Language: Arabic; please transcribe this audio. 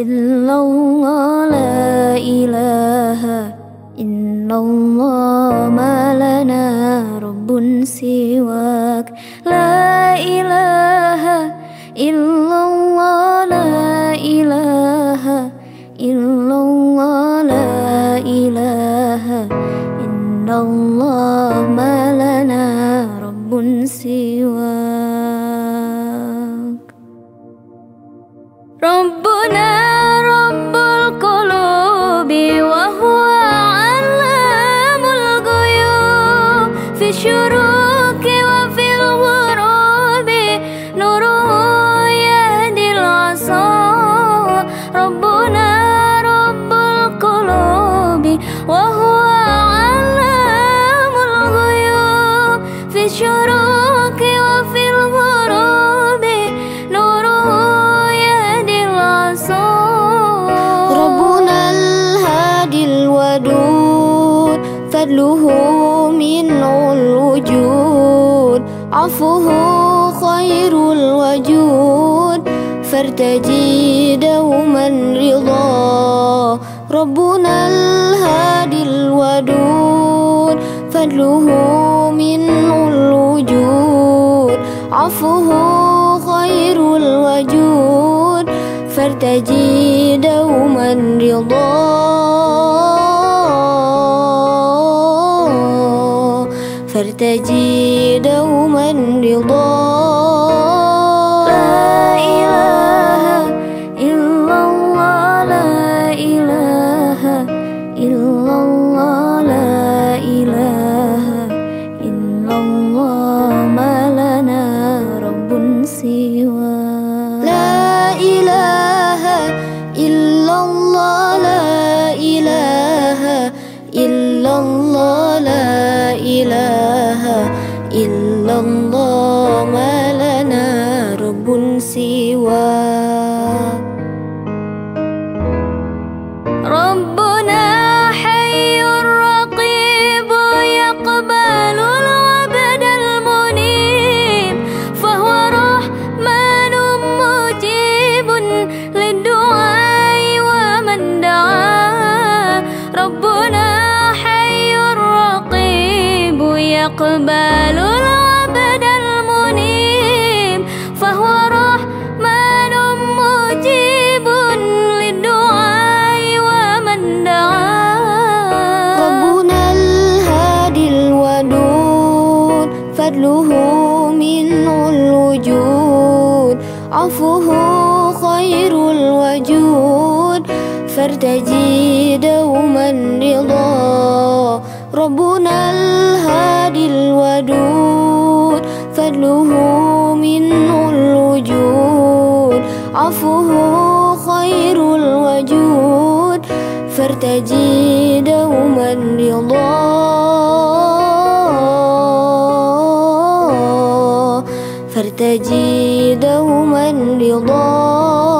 إلا الله لا إله إلا الله ما لنا رب سواك لا إله إلا الله لا إله إلا الله لا إله إلا الله ما لنا رب سواك ربنا فضله من الوجود. عفوه خير الوجود. فارتجي دوما رضا. ربنا الهادي الودود. فضله من الوجود. عفوه خير الوجود. فارتجي دوما رضا. ما لنا رب سوى لا إله إلا الله ما لنا رب سواك ربنا يقبل العبد المنيب فهو رحمن مجيب للدعاء ومن دعا. ربنا الهادي الودود فضله من الوجود. عفوه خير الوجود فارتجي فارتجي دوما رضا فارتجي دوما رضا